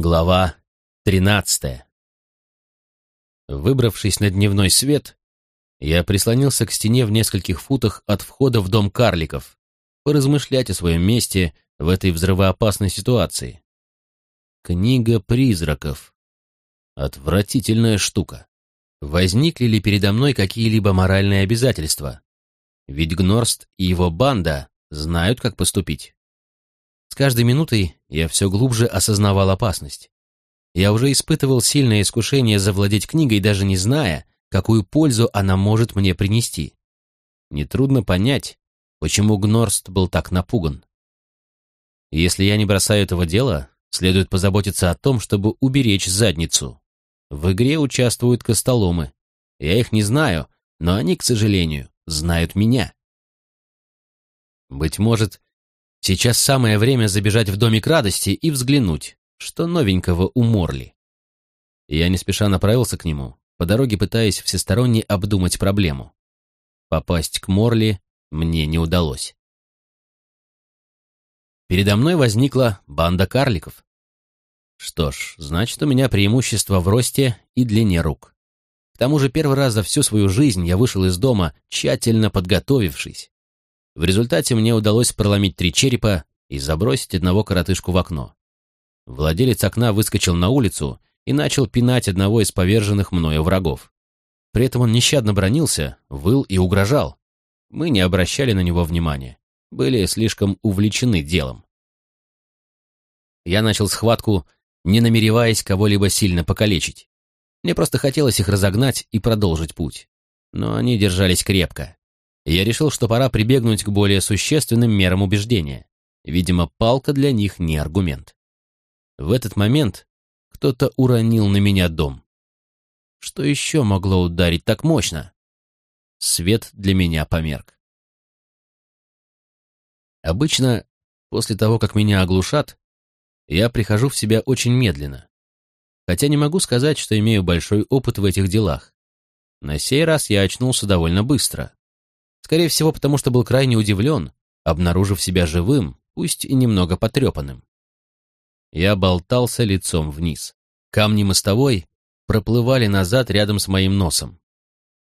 Глава тринадцатая. Выбравшись на дневной свет, я прислонился к стене в нескольких футах от входа в дом карликов, поразмышлять о своем месте в этой взрывоопасной ситуации. Книга призраков. Отвратительная штука. Возникли ли передо мной какие-либо моральные обязательства? Ведь Гнорст и его банда знают, как поступить. Каждой минутой я все глубже осознавал опасность. Я уже испытывал сильное искушение завладеть книгой, даже не зная, какую пользу она может мне принести. Нетрудно понять, почему Гнорст был так напуган. Если я не бросаю этого дела, следует позаботиться о том, чтобы уберечь задницу. В игре участвуют костоломы. Я их не знаю, но они, к сожалению, знают меня. Быть может, Сейчас самое время забежать в домик радости и взглянуть, что новенького у Морли. Я не спеша направился к нему, по дороге пытаясь всесторонне обдумать проблему. Попасть к Морли мне не удалось. Передо мной возникла банда карликов. Что ж, значит, у меня преимущество в росте и длине рук. К тому же первый раз за всю свою жизнь я вышел из дома, тщательно подготовившись. В результате мне удалось проломить три черепа и забросить одного коротышку в окно. Владелец окна выскочил на улицу и начал пинать одного из поверженных мною врагов. При этом он нещадно бронился, выл и угрожал. Мы не обращали на него внимания, были слишком увлечены делом. Я начал схватку, не намереваясь кого-либо сильно покалечить. Мне просто хотелось их разогнать и продолжить путь. Но они держались крепко я решил, что пора прибегнуть к более существенным мерам убеждения. Видимо, палка для них не аргумент. В этот момент кто-то уронил на меня дом. Что еще могло ударить так мощно? Свет для меня померк. Обычно, после того, как меня оглушат, я прихожу в себя очень медленно. Хотя не могу сказать, что имею большой опыт в этих делах. На сей раз я очнулся довольно быстро. Скорее всего, потому что был крайне удивлен, обнаружив себя живым, пусть и немного потрепанным. Я болтался лицом вниз. Камни мостовой проплывали назад рядом с моим носом.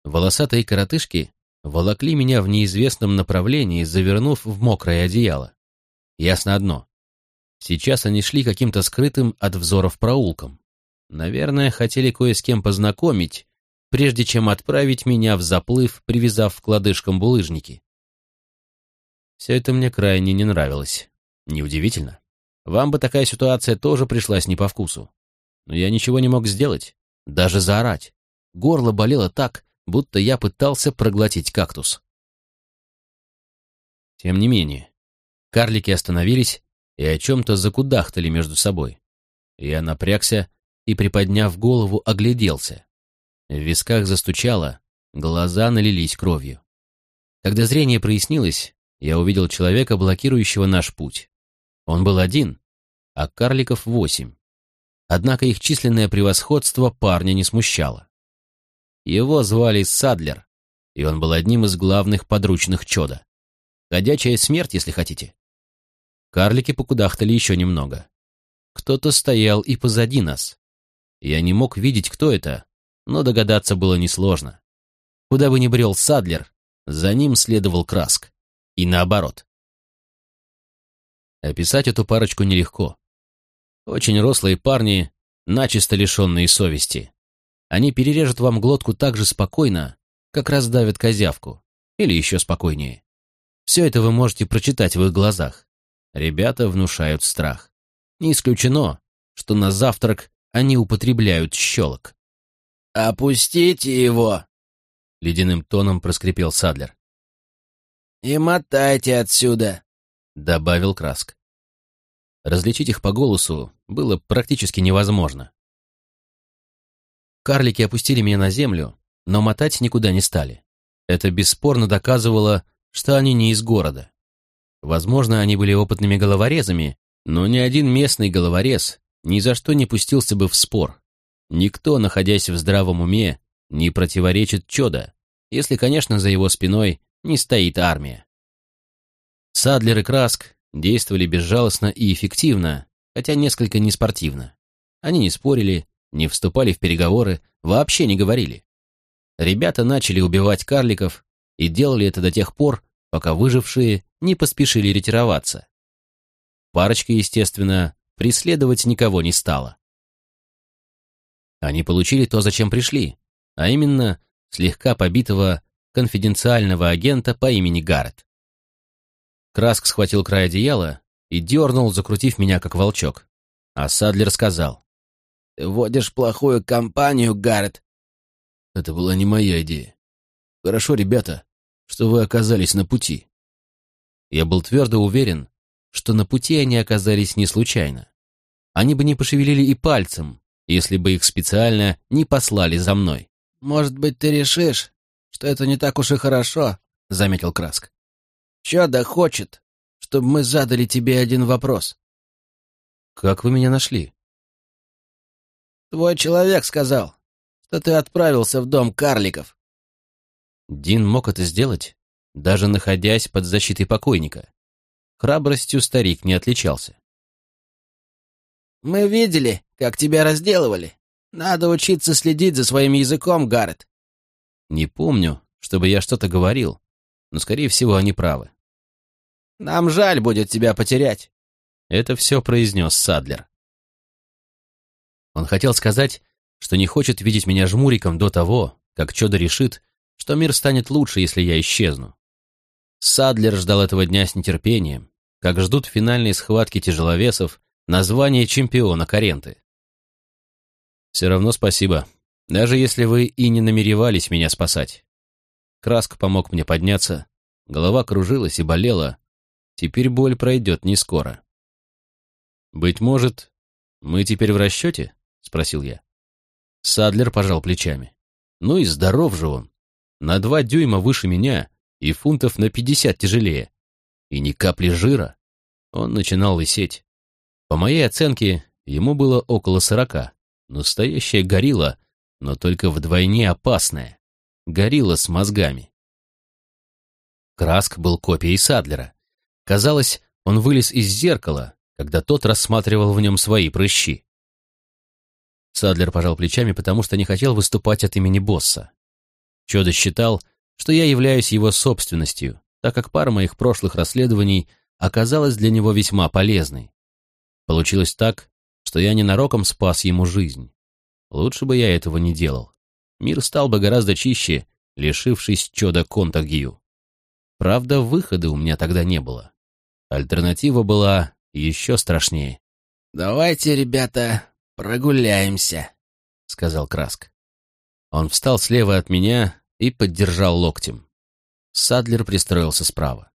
Волосатые коротышки волокли меня в неизвестном направлении, завернув в мокрое одеяло. Ясно одно. Сейчас они шли каким-то скрытым от взоров проулком. Наверное, хотели кое с кем познакомить, прежде чем отправить меня в заплыв, привязав к лодыжкам булыжники. Все это мне крайне не нравилось. Неудивительно. Вам бы такая ситуация тоже пришлась не по вкусу. Но я ничего не мог сделать, даже заорать. Горло болело так, будто я пытался проглотить кактус. Тем не менее, карлики остановились и о чем-то закудахтали между собой. Я напрягся и, приподняв голову, огляделся. В висках застучало, глаза налились кровью. Когда зрение прояснилось, я увидел человека, блокирующего наш путь. Он был один, а карликов восемь. Однако их численное превосходство парня не смущало. Его звали Садлер, и он был одним из главных подручных чода. Ходячая смерть, если хотите. Карлики покудахтали еще немного. Кто-то стоял и позади нас. Я не мог видеть, кто это, но догадаться было несложно. Куда бы ни брел Садлер, за ним следовал Краск. И наоборот. Описать эту парочку нелегко. Очень рослые парни, начисто лишенные совести. Они перережут вам глотку так же спокойно, как раздавят козявку, или еще спокойнее. Все это вы можете прочитать в их глазах. Ребята внушают страх. Не исключено, что на завтрак они употребляют щелок. «Опустите его!» — ледяным тоном проскрипел Садлер. «И мотайте отсюда!» — добавил Краск. Различить их по голосу было практически невозможно. Карлики опустили меня на землю, но мотать никуда не стали. Это бесспорно доказывало, что они не из города. Возможно, они были опытными головорезами, но ни один местный головорез ни за что не пустился бы в спор. Никто, находясь в здравом уме, не противоречит чудо, если, конечно, за его спиной не стоит армия. Садлер и Краск действовали безжалостно и эффективно, хотя несколько неспортивно. Они не спорили, не вступали в переговоры, вообще не говорили. Ребята начали убивать карликов и делали это до тех пор, пока выжившие не поспешили ретироваться. Парочка, естественно, преследовать никого не стала. Они получили то, зачем пришли, а именно слегка побитого конфиденциального агента по имени Гаррет. Краск схватил край одеяла и дернул, закрутив меня как волчок. А Садлер сказал. «Ты водишь плохую компанию, Гаррет». Это была не моя идея. Хорошо, ребята, что вы оказались на пути. Я был твердо уверен, что на пути они оказались не случайно. Они бы не пошевелили и пальцем, если бы их специально не послали за мной. «Может быть, ты решишь, что это не так уж и хорошо», — заметил Краск. «Чё хочет, чтобы мы задали тебе один вопрос». «Как вы меня нашли?» «Твой человек сказал, что ты отправился в дом карликов». Дин мог это сделать, даже находясь под защитой покойника. Храбростью старик не отличался. «Мы видели, как тебя разделывали. Надо учиться следить за своим языком, Гаррет». «Не помню, чтобы я что-то говорил, но, скорее всего, они правы». «Нам жаль будет тебя потерять». Это все произнес Садлер. Он хотел сказать, что не хочет видеть меня жмуриком до того, как Чудо решит, что мир станет лучше, если я исчезну. Садлер ждал этого дня с нетерпением, как ждут финальной схватки тяжеловесов название чемпиона Каренты. Все равно спасибо, даже если вы и не намеревались меня спасать. Краск помог мне подняться, голова кружилась и болела. Теперь боль пройдет не скоро. «Быть может, мы теперь в расчете?» — спросил я. Садлер пожал плечами. «Ну и здоров же он. На два дюйма выше меня и фунтов на пятьдесят тяжелее. И ни капли жира. Он начинал лысеть. По моей оценке, ему было около сорока. Настоящая горилла, но только вдвойне опасная. Горилла с мозгами. Краск был копией Садлера. Казалось, он вылез из зеркала, когда тот рассматривал в нем свои прыщи. Садлер пожал плечами, потому что не хотел выступать от имени босса. Чодо считал, что я являюсь его собственностью, так как пара моих прошлых расследований оказалась для него весьма полезной. Получилось так, что я ненароком спас ему жизнь. Лучше бы я этого не делал. Мир стал бы гораздо чище, лишившись чуда Контагью. Правда, выхода у меня тогда не было. Альтернатива была еще страшнее. «Давайте, ребята, прогуляемся», — сказал Краск. Он встал слева от меня и поддержал локтем. Садлер пристроился справа.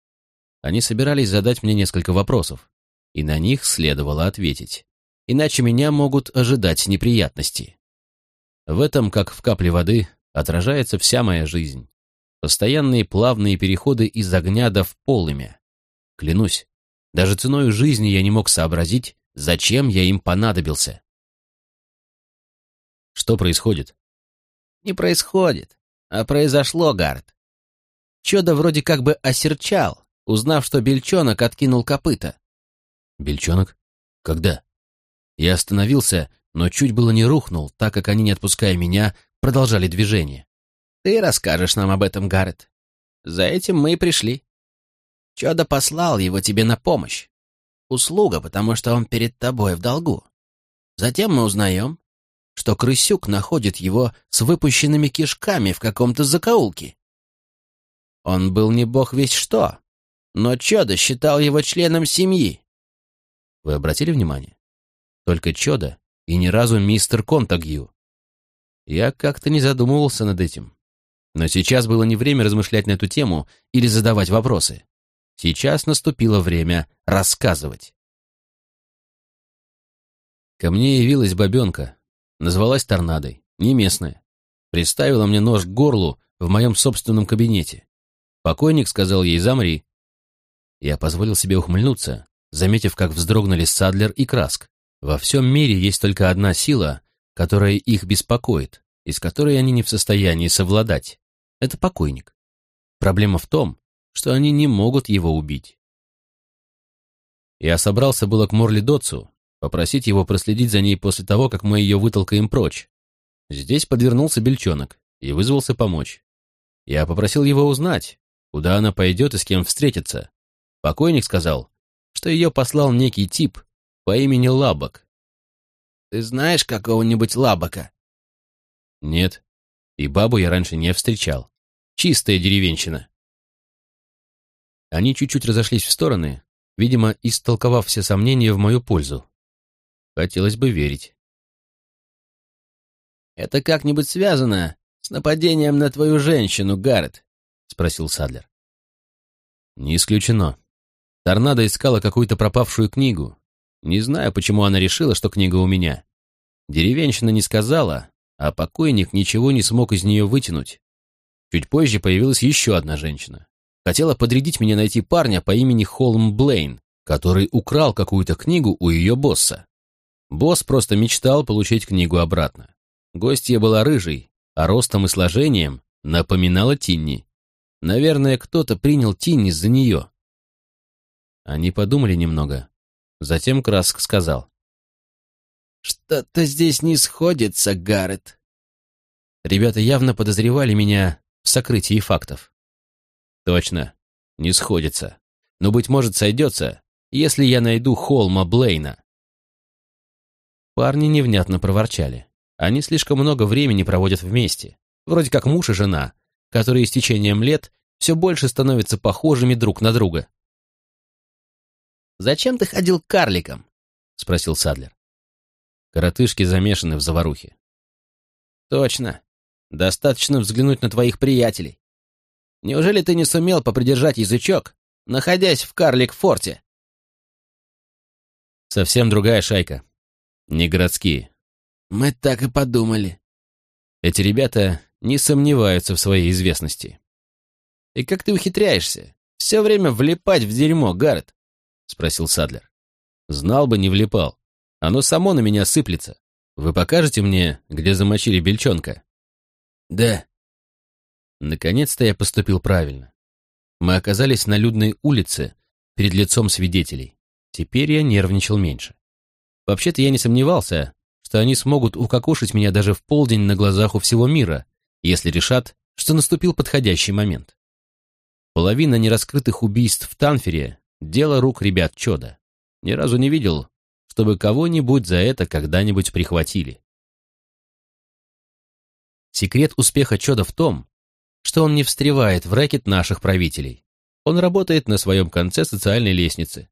Они собирались задать мне несколько вопросов, и на них следовало ответить. Иначе меня могут ожидать неприятности. В этом, как в капле воды, отражается вся моя жизнь. Постоянные плавные переходы из огня до в полымя. Клянусь, даже ценой жизни я не мог сообразить, зачем я им понадобился. Что происходит? Не происходит. А произошло, Гард. Чудо вроде как бы осерчал, узнав, что бельчонок откинул копыта. Бельчонок? Когда? Я остановился, но чуть было не рухнул, так как они, не отпуская меня, продолжали движение. Ты расскажешь нам об этом, Гаррет. За этим мы и пришли. Чудо послал его тебе на помощь. Услуга, потому что он перед тобой в долгу. Затем мы узнаем, что крысюк находит его с выпущенными кишками в каком-то закоулке. Он был не бог весь что, но Чода считал его членом семьи. Вы обратили внимание? Только Чода и ни разу мистер Контагью. Я как-то не задумывался над этим. Но сейчас было не время размышлять на эту тему или задавать вопросы. Сейчас наступило время рассказывать. Ко мне явилась бабенка, Назвалась торнадой, не местная. Приставила мне нож к горлу в моем собственном кабинете. Покойник сказал ей «замри». Я позволил себе ухмыльнуться, заметив, как вздрогнули Садлер и Краск. Во всем мире есть только одна сила, которая их беспокоит, и с которой они не в состоянии совладать. Это покойник. Проблема в том, что они не могут его убить. Я собрался было к Морли Дотсу, попросить его проследить за ней после того, как мы ее вытолкаем прочь. Здесь подвернулся бельчонок и вызвался помочь. Я попросил его узнать, куда она пойдет и с кем встретиться. Покойник сказал, что ее послал некий тип по имени Лабок. «Ты знаешь какого-нибудь Лабока?» «Нет, и бабу я раньше не встречал. Чистая деревенщина». Они чуть-чуть разошлись в стороны, видимо, истолковав все сомнения в мою пользу. Хотелось бы верить. «Это как-нибудь связано с нападением на твою женщину, Гаррет?» — спросил Садлер. «Не исключено. Торнадо искала какую-то пропавшую книгу. Не знаю, почему она решила, что книга у меня. Деревенщина не сказала, а покойник ничего не смог из нее вытянуть. Чуть позже появилась еще одна женщина. Хотела подрядить меня найти парня по имени Холм Блейн, который украл какую-то книгу у ее босса. Босс просто мечтал получить книгу обратно. Гостья была рыжей, а ростом и сложением напоминала Тинни. Наверное, кто-то принял Тинни за нее. Они подумали немного. Затем Краск сказал. «Что-то здесь не сходится, Гаррет». Ребята явно подозревали меня в сокрытии фактов. Точно, не сходится. Но, быть может, сойдется, если я найду Холма Блейна. Парни невнятно проворчали. Они слишком много времени проводят вместе, вроде как муж и жена, которые с течением лет все больше становятся похожими друг на друга. «Зачем ты ходил к карликам?» — спросил Садлер. Коротышки замешаны в заварухе. «Точно. Достаточно взглянуть на твоих приятелей. Неужели ты не сумел попридержать язычок, находясь в Карлик-форте?» Совсем другая шайка. Не городские. Мы так и подумали. Эти ребята не сомневаются в своей известности. «И как ты ухитряешься? Все время влипать в дерьмо, Гаррет?» — спросил Садлер. «Знал бы, не влипал. Оно само на меня сыплется. Вы покажете мне, где замочили бельчонка?» «Да». Наконец-то я поступил правильно. Мы оказались на людной улице, перед лицом свидетелей. Теперь я нервничал меньше. Вообще-то я не сомневался, что они смогут укокошить меня даже в полдень на глазах у всего мира, если решат, что наступил подходящий момент. Половина нераскрытых убийств в Танфере — дело рук ребят Чода. Ни разу не видел, чтобы кого-нибудь за это когда-нибудь прихватили. Секрет успеха Чода в том, что он не встревает в рэкет наших правителей. Он работает на своем конце социальной лестницы.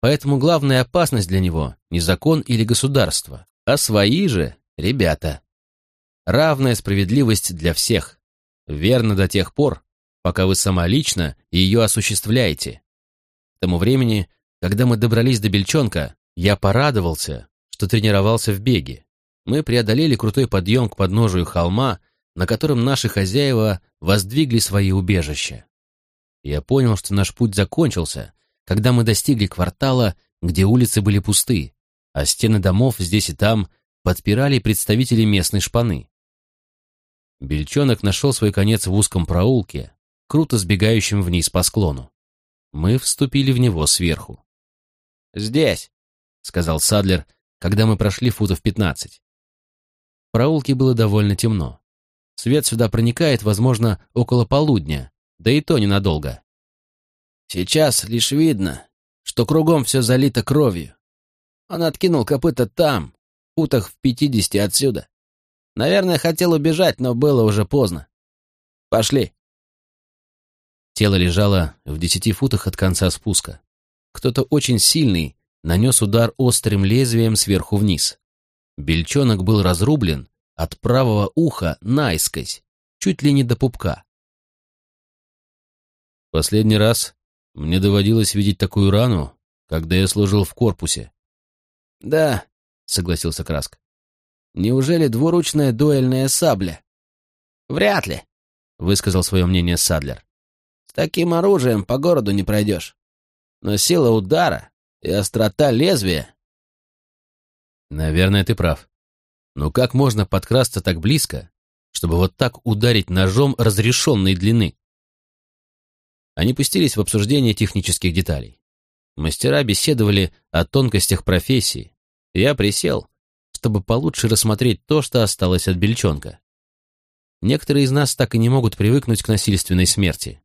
Поэтому главная опасность для него не закон или государство, а свои же ребята. Равная справедливость для всех. Верно до тех пор, пока вы сама лично ее осуществляете. К тому времени, когда мы добрались до Бельчонка, я порадовался, что тренировался в беге. Мы преодолели крутой подъем к подножию холма, на котором наши хозяева воздвигли свои убежища. Я понял, что наш путь закончился, когда мы достигли квартала, где улицы были пусты, а стены домов здесь и там подпирали представители местной шпаны. Бельчонок нашел свой конец в узком проулке, круто сбегающем вниз по склону. Мы вступили в него сверху. «Здесь», — сказал Садлер, когда мы прошли футов пятнадцать. В проулке было довольно темно. Свет сюда проникает, возможно, около полудня, да и то ненадолго. Сейчас лишь видно, что кругом все залито кровью. Он откинул копыта там, футах в пятидесяти отсюда. Наверное, хотел убежать, но было уже поздно. Пошли. Тело лежало в десяти футах от конца спуска. Кто-то очень сильный нанес удар острым лезвием сверху вниз. Бельчонок был разрублен от правого уха наискось, чуть ли не до пупка. Последний раз мне доводилось видеть такую рану, когда я служил в корпусе. Да, согласился Краск. Неужели двуручная дуэльная сабля? Вряд ли, высказал свое мнение Садлер. Таким оружием по городу не пройдешь. Но сила удара и острота лезвия... Наверное, ты прав. Но как можно подкрасться так близко, чтобы вот так ударить ножом разрешенной длины? Они пустились в обсуждение технических деталей. Мастера беседовали о тонкостях профессии, Я присел, чтобы получше рассмотреть то, что осталось от бельчонка. Некоторые из нас так и не могут привыкнуть к насильственной смерти.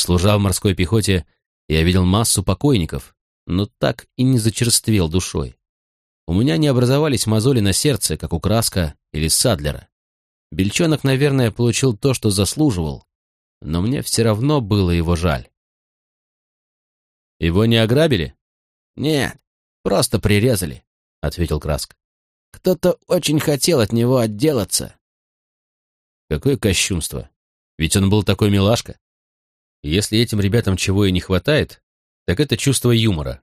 Служа в морской пехоте, я видел массу покойников, но так и не зачерствел душой. У меня не образовались мозоли на сердце, как у Краска или Садлера. Бельчонок, наверное, получил то, что заслуживал, но мне все равно было его жаль. «Его не ограбили?» «Нет, просто прирезали», — ответил Краск. «Кто-то очень хотел от него отделаться». Какое кощунство! Ведь он был такой милашка. Если этим ребятам чего и не хватает, так это чувство юмора.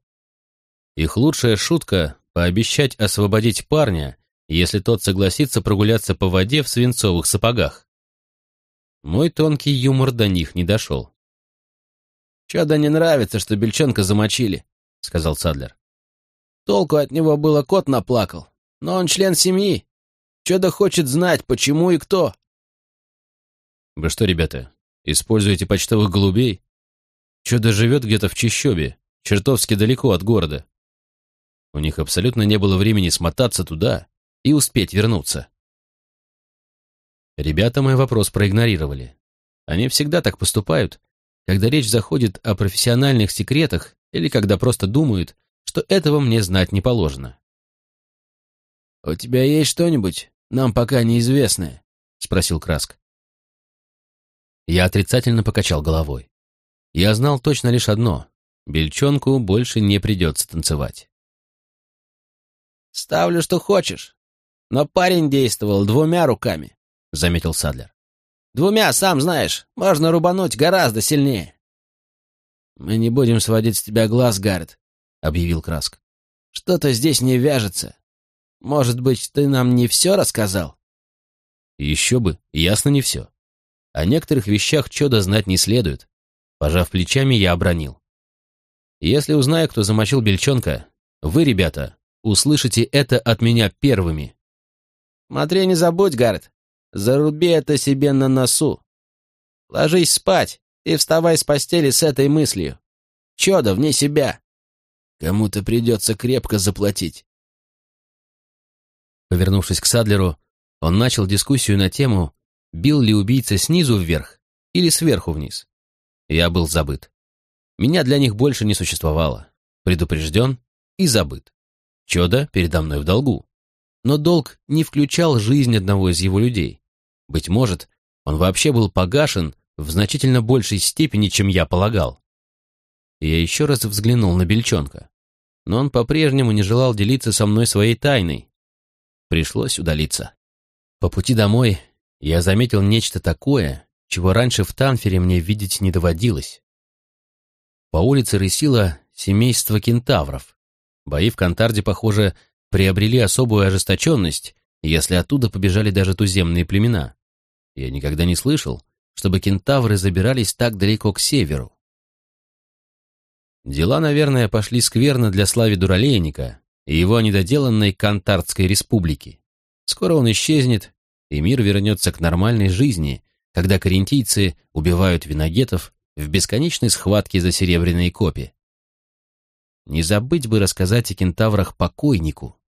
Их лучшая шутка — пообещать освободить парня, если тот согласится прогуляться по воде в свинцовых сапогах. Мой тонкий юмор до них не дошел. «Чё-то не нравится, что бельчонка замочили», — сказал Садлер. «Толку от него было кот наплакал, но он член семьи. Чё-то хочет знать, почему и кто». «Вы что, ребята, используете почтовых голубей? Чудо живет где-то в Чищобе, чертовски далеко от города. У них абсолютно не было времени смотаться туда и успеть вернуться». Ребята мой вопрос проигнорировали. Они всегда так поступают, когда речь заходит о профессиональных секретах или когда просто думают, что этого мне знать не положено. «У тебя есть что-нибудь, нам пока неизвестное?» — спросил Краск. Я отрицательно покачал головой. Я знал точно лишь одно — Бельчонку больше не придется танцевать. «Ставлю, что хочешь, но парень действовал двумя руками», — заметил Садлер. Двумя, сам знаешь, можно рубануть гораздо сильнее. «Мы не будем сводить с тебя глаз, Гаррет», — объявил Краск. «Что-то здесь не вяжется. Может быть, ты нам не все рассказал?» «Еще бы, ясно не все. О некоторых вещах чудо знать не следует». Пожав плечами, я обронил. «Если узнаю, кто замочил бельчонка, вы, ребята, услышите это от меня первыми». «Смотри, не забудь, Гаррет, Заруби это себе на носу. Ложись спать и вставай с постели с этой мыслью. Чёда вне себя. Кому-то придется крепко заплатить. Повернувшись к Садлеру, он начал дискуссию на тему, бил ли убийца снизу вверх или сверху вниз. Я был забыт. Меня для них больше не существовало. Предупрежден и забыт. Чёда передо мной в долгу но долг не включал жизнь одного из его людей. Быть может, он вообще был погашен в значительно большей степени, чем я полагал. Я еще раз взглянул на Бельчонка, но он по-прежнему не желал делиться со мной своей тайной. Пришлось удалиться. По пути домой я заметил нечто такое, чего раньше в Танфере мне видеть не доводилось. По улице рысило семейство кентавров. Бои в Кантарде, похоже, приобрели особую ожесточенность, если оттуда побежали даже туземные племена. Я никогда не слышал, чтобы кентавры забирались так далеко к северу. Дела, наверное, пошли скверно для Слави Дуралейника и его недоделанной Кантардской республики. Скоро он исчезнет, и мир вернется к нормальной жизни, когда карентийцы убивают виногетов в бесконечной схватке за серебряные копи. Не забыть бы рассказать о кентаврах покойнику.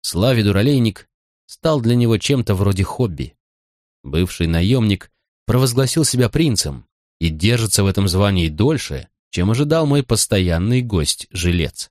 Славе Дуралейник стал для него чем-то вроде хобби. Бывший наемник провозгласил себя принцем и держится в этом звании дольше, чем ожидал мой постоянный гость-жилец.